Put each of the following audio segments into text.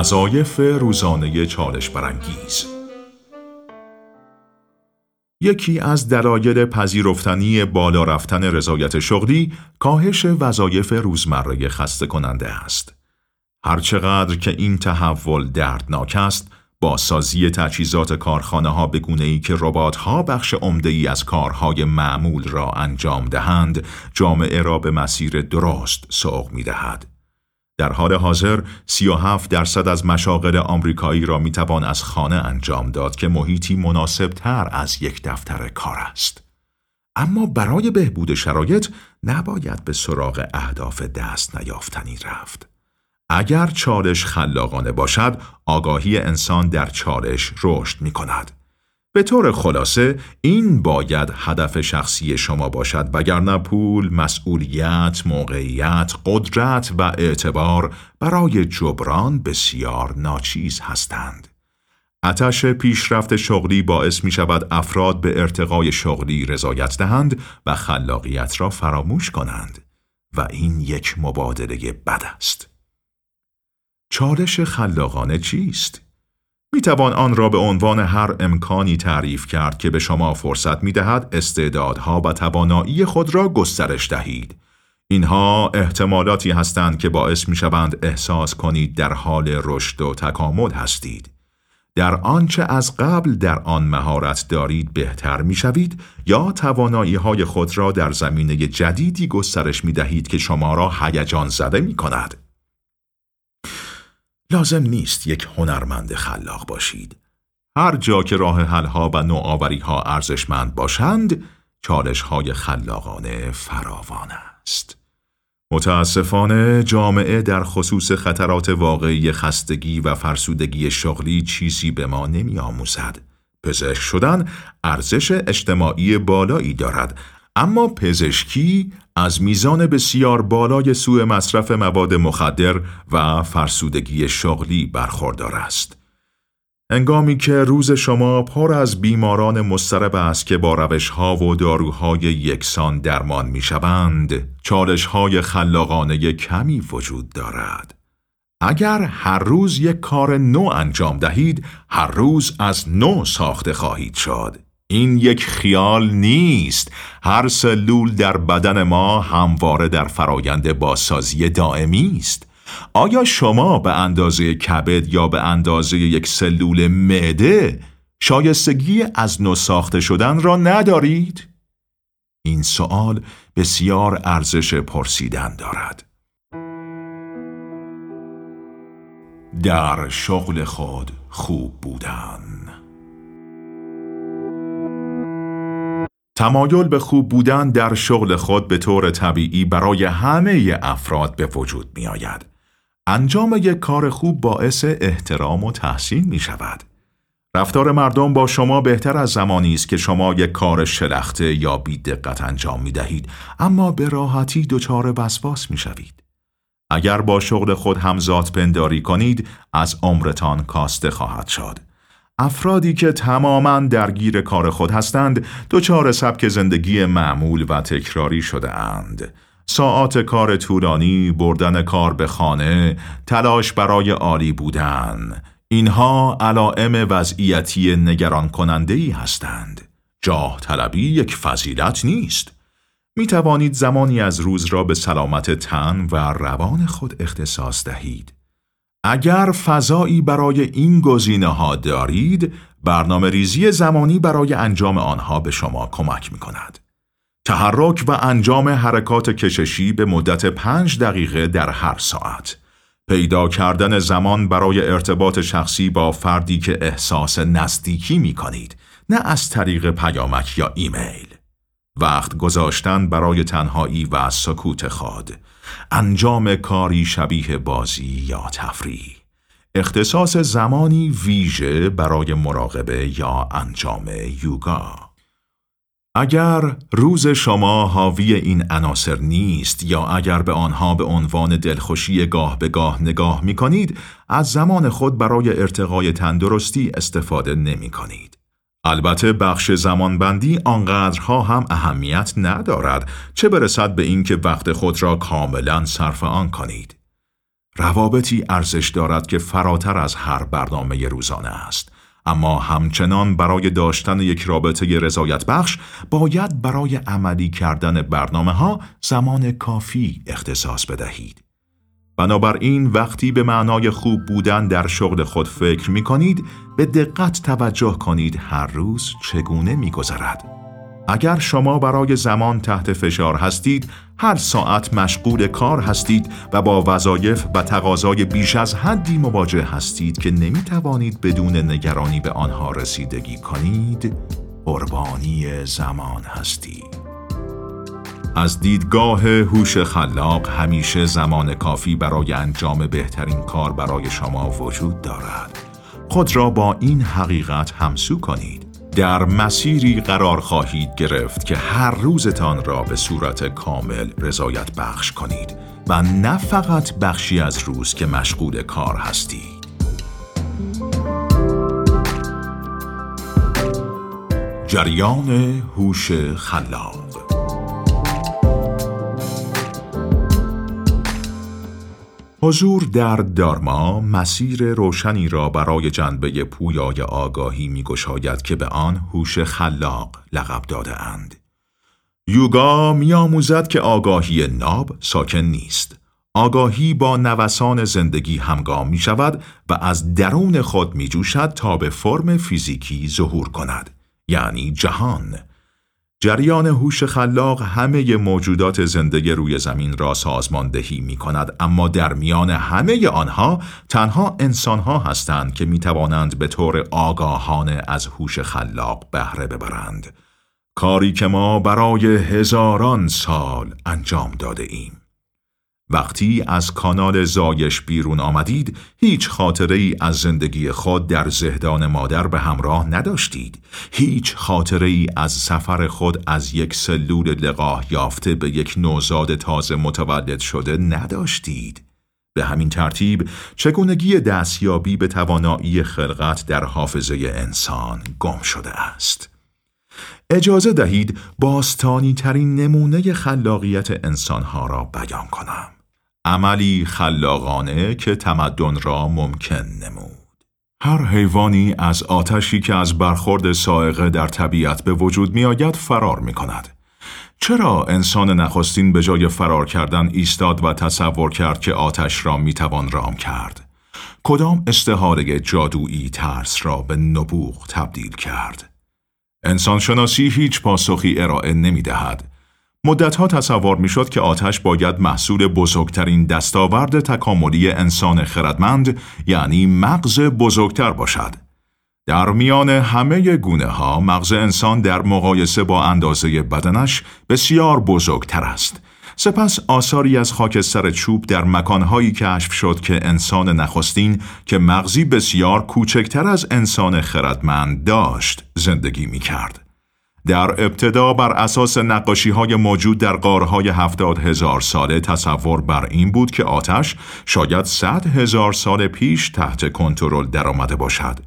وظایف روزانه چالش برانگیز یکی از دلایل پذیرفتنی بالا رفتن رضایت شغلی کاهش وظایف روزمره خسته کننده است. هرچقدر که این تحول دردناک است، با سازی تجهیزات کارخانه ها به گونه ای که ربات ها بخش عمده ای از کارهای معمول را انجام دهند، جامعه را به مسیر درست سوق می دهد. در حال حاضر 37 درصد از مشاغل آمریکایی را می توان از خانه انجام داد که محیطی مناسب تر از یک دفتر کار است. اما برای بهبود شرایط نباید به سراغ اهداف دست نیافتنی رفت. اگر چالش خلاقانه باشد، آگاهی انسان در چالش رشد می کند. به طور خلاصه این باید هدف شخصی شما باشد وگرنه پول، مسئولیت، موقعیت، قدرت و اعتبار برای جبران بسیار ناچیز هستند. اتش پیشرفت شغلی باعث می شود افراد به ارتقای شغلی رضایت دهند و خلاقیت را فراموش کنند و این یک مبادله بد است. چالش خلاقانه چیست؟ می توان آن را به عنوان هر امکانی تعریف کرد که به شما فرصت می دهد استعدادها و توانایی خود را گسترش دهید. اینها احتمالاتی هستند که باعث می شوند احساس کنید در حال رشد و تکامل هستید. در آنچه از قبل در آن مهارت دارید بهتر می شوید یا توانایی های خود را در زمینه جدیدی گسترش می دهید که شما را هیجان زده می کند. لازم نیست یک هنرمند خلاق باشید. هر جا که راه حلها و نوآوریها ارزشمند باشند، چالشهای خلاقانه فراوان است. متاسفانه جامعه در خصوص خطرات واقعی خستگی و فرسودگی شغلی چیزی به ما نمی آموزد. پزشک شدن ارزش اجتماعی بالایی دارد اما پزشکی از میزان بسیار بالای سوء مصرف مواد مخدر و فرسودگی شغلی برخوردار است. انگامی که روز شما پر از بیماران مسترب است که با روش ها و داروهای یکسان درمان می شوند، چالش های خلاقانه کمی وجود دارد. اگر هر روز یک کار نو انجام دهید، هر روز از نو ساخته خواهید شد. این یک خیال نیست هر سلول در بدن ما همواره در فرایند بازسازی دائمی است آیا شما به اندازه کبد یا به اندازه یک سلول معده شایستگی از نو ساخته شدن را ندارید؟ این سوال بسیار ارزش پرسیدن دارد. در شغل خود خوب بودن تمایل به خوب بودن در شغل خود به طور طبیعی برای همه افراد به وجود می آید. انجام یک کار خوب باعث احترام و تحسین می شود. رفتار مردم با شما بهتر از زمانی است که شما یک کار شلخته یا بی دقت انجام می دهید اما به راحتی دچار وسواس می شوید. اگر با شغل خود همزاد پنداری کنید از عمرتان کاسته خواهد شد. افرادی که تماما درگیر کار خود هستند دچار سبک زندگی معمول و تکراری شده اند. ساعات کار طولانی، بردن کار به خانه، تلاش برای عالی بودن اینها علائم وضعیتی نگران کننده ای هستند. جاه طلبی یک فضیلت نیست. می توانید زمانی از روز را به سلامت تن و روان خود اختصاص دهید. اگر فضایی برای این گزینه ها دارید، برنامه ریزی زمانی برای انجام آنها به شما کمک می کند. تحرک و انجام حرکات کششی به مدت پنج دقیقه در هر ساعت. پیدا کردن زمان برای ارتباط شخصی با فردی که احساس نزدیکی می کنید، نه از طریق پیامک یا ایمیل. وقت گذاشتن برای تنهایی و سکوت خود انجام کاری شبیه بازی یا تفریح اختصاص زمانی ویژه برای مراقبه یا انجام یوگا اگر روز شما حاوی این عناصر نیست یا اگر به آنها به عنوان دلخوشی گاه به گاه نگاه می کنید از زمان خود برای ارتقای تندرستی استفاده نمی کنید. البته بخش زمانبندی آنقدرها هم اهمیت ندارد چه برسد به اینکه وقت خود را کاملا صرف آن کنید. روابطی ارزش دارد که فراتر از هر برنامه روزانه است. اما همچنان برای داشتن یک رابطه رضایت بخش باید برای عملی کردن برنامه ها زمان کافی اختصاص بدهید. بنابراین وقتی به معنای خوب بودن در شغل خود فکر می کنید به دقت توجه کنید هر روز چگونه می گذرد. اگر شما برای زمان تحت فشار هستید، هر ساعت مشغول کار هستید و با وظایف و تقاضای بیش از حدی مواجه هستید که نمی توانید بدون نگرانی به آنها رسیدگی کنید، قربانی زمان هستید. از دیدگاه هوش خلاق همیشه زمان کافی برای انجام بهترین کار برای شما وجود دارد. خود را با این حقیقت همسو کنید. در مسیری قرار خواهید گرفت که هر روزتان را به صورت کامل رضایت بخش کنید و نه فقط بخشی از روز که مشغول کار هستید. جریان هوش خلاق حضور در دارما مسیر روشنی را برای جنبه پویای آگاهی می گشاید که به آن هوش خلاق لقب داده اند. یوگا می آموزد که آگاهی ناب ساکن نیست. آگاهی با نوسان زندگی همگام می شود و از درون خود می جوشد تا به فرم فیزیکی ظهور کند. یعنی جهان، جریان هوش خلاق همه موجودات زنده روی زمین را سازماندهی می کند اما در میان همه آنها تنها انسانها هستند که می توانند به طور آگاهانه از هوش خلاق بهره ببرند. کاری که ما برای هزاران سال انجام داده ایم. وقتی از کانال زایش بیرون آمدید هیچ خاطره ای از زندگی خود در زهدان مادر به همراه نداشتید. هیچ خاطره ای از سفر خود از یک سلول لقاه یافته به یک نوزاد تازه متولد شده نداشتید. به همین ترتیب چگونگی دستیابی به توانایی خلقت در حافظه انسان گم شده است. اجازه دهید باستانی ترین نمونه خلاقیت انسانها را بیان کنم. عملی خلاقانه که تمدن را ممکن نمود. هر حیوانی از آتشی که از برخورد سائقه در طبیعت به وجود می آید فرار می کند. چرا انسان نخستین به جای فرار کردن ایستاد و تصور کرد که آتش را می توان رام کرد؟ کدام استحاره جادویی ترس را به نبوغ تبدیل کرد؟ انسانشناسی هیچ پاسخی ارائه نمی دهد مدتها تصور می‌شد که آتش باید محصول بزرگترین دستاورد تکاملی انسان خردمند یعنی مغز بزرگتر باشد. در میان همه گونه ها مغز انسان در مقایسه با اندازه بدنش بسیار بزرگتر است. سپس آثاری از خاکستر چوب در مکانهایی کشف شد که انسان نخستین که مغزی بسیار کوچکتر از انسان خردمند داشت زندگی می کرد. در ابتدا بر اساس نقاشی های موجود در قارهای هفتاد هزار ساله تصور بر این بود که آتش شاید صد هزار سال پیش تحت کنترل درآمده باشد.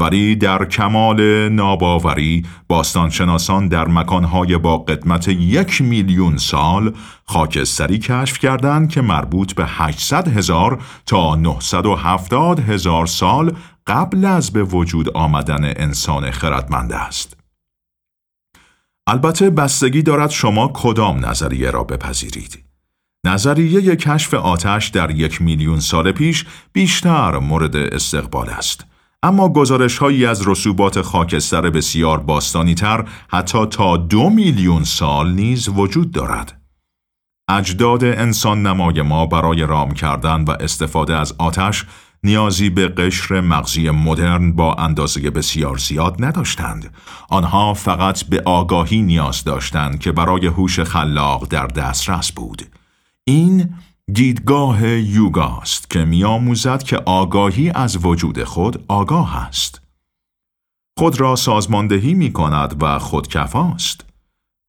ولی در کمال ناباوری باستانشناسان در مکانهای با قدمت یک میلیون سال خاکستری کشف کردند که مربوط به 800 هزار تا 970 هزار سال قبل از به وجود آمدن انسان خردمند است. البته بستگی دارد شما کدام نظریه را بپذیرید. نظریه کشف آتش در یک میلیون سال پیش بیشتر مورد استقبال است. اما گزارش هایی از رسوبات خاکستر بسیار باستانی تر حتی تا دو میلیون سال نیز وجود دارد. اجداد انسان نمای ما برای رام کردن و استفاده از آتش نیازی به قشر مغزی مدرن با اندازه بسیار زیاد نداشتند. آنها فقط به آگاهی نیاز داشتند که برای هوش خلاق در دسترس بود. این دیدگاه یوگاست که میآموزد که آگاهی از وجود خود آگاه است. خود را سازماندهی می کند و خودکفاست.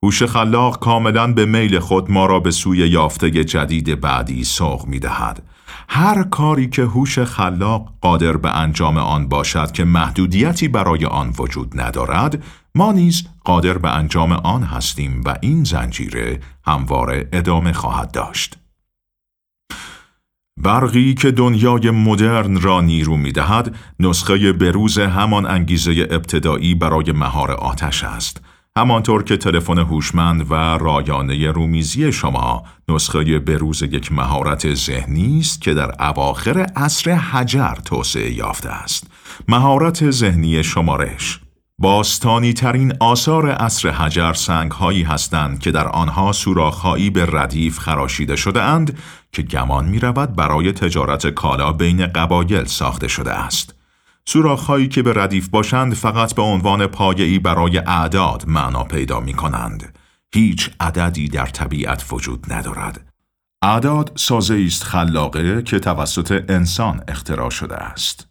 هوش خلاق کاملا به میل خود ما را به سوی یافته جدید بعدی سوق می دهد. هر کاری که هوش خلاق قادر به انجام آن باشد که محدودیتی برای آن وجود ندارد ما نیز قادر به انجام آن هستیم و این زنجیره همواره ادامه خواهد داشت برقی که دنیای مدرن را نیرو می دهد، نسخه بروز همان انگیزه ابتدایی برای مهار آتش است. همانطور که تلفن هوشمند و رایانه رومیزی شما نسخه بروز یک مهارت ذهنی است که در اواخر عصر حجر توسعه یافته است. مهارت ذهنی شمارش باستانی ترین آثار عصر حجر سنگ هایی هستند که در آنها سوراخهایی به ردیف خراشیده شده اند که گمان می رود برای تجارت کالا بین قبایل ساخته شده است. سوراخهایی که به ردیف باشند فقط به عنوان پایه‌ای برای اعداد معنا پیدا می کنند. هیچ عددی در طبیعت وجود ندارد. اعداد سازه است خلاقه که توسط انسان اختراع شده است.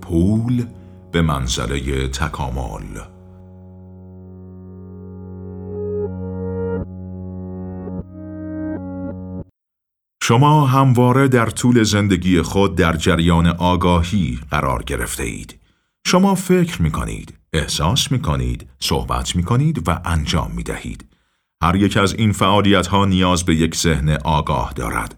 پول به منزله تکامل شما همواره در طول زندگی خود در جریان آگاهی قرار گرفته اید. شما فکر می کنید، احساس می کنید، صحبت می کنید و انجام می دهید. هر یک از این فعالیت ها نیاز به یک ذهن آگاه دارد.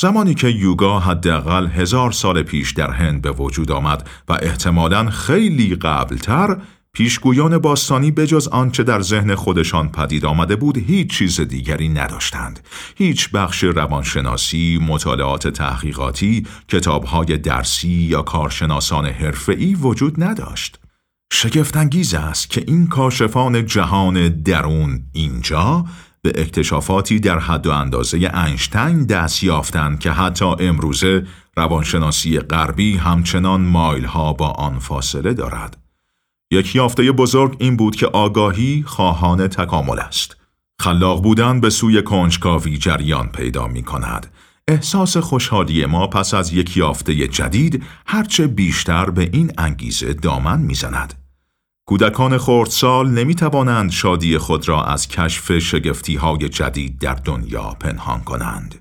زمانی که یوگا حداقل هزار سال پیش در هند به وجود آمد و احتمالاً خیلی قبلتر پیشگویان باستانی بجز آنچه در ذهن خودشان پدید آمده بود هیچ چیز دیگری نداشتند. هیچ بخش روانشناسی، مطالعات تحقیقاتی، کتابهای درسی یا کارشناسان حرفه‌ای وجود نداشت. شگفتانگیز است که این کاشفان جهان درون اینجا به اکتشافاتی در حد و اندازه انشتین دست یافتند که حتی امروزه روانشناسی غربی همچنان مایلها با آن فاصله دارد. یک یافته بزرگ این بود که آگاهی خواهان تکامل است. خلاق بودن به سوی کنجکاوی جریان پیدا می کند. احساس خوشحالی ما پس از یک یافته جدید هرچه بیشتر به این انگیزه دامن می‌زند. کودکان خردسال نمی توانند شادی خود را از کشف شگفتی های جدید در دنیا پنهان کنند.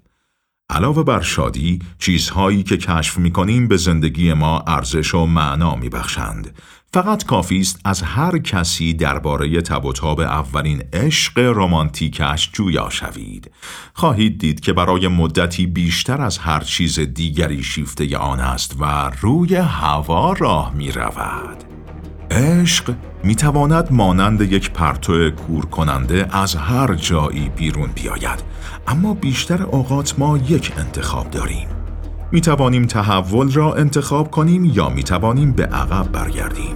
علاوه بر شادی، چیزهایی که کشف می کنیم به زندگی ما ارزش و معنا می بخشند. فقط کافی است از هر کسی درباره تب و تاب اولین عشق رمانتیکش جویا شوید. خواهید دید که برای مدتی بیشتر از هر چیز دیگری شیفته آن است و روی هوا راه می رود. عشق می تواند مانند یک پرتو کور کننده از هر جایی بیرون بیاید اما بیشتر اوقات ما یک انتخاب داریم می توانیم تحول را انتخاب کنیم یا می توانیم به عقب برگردیم؟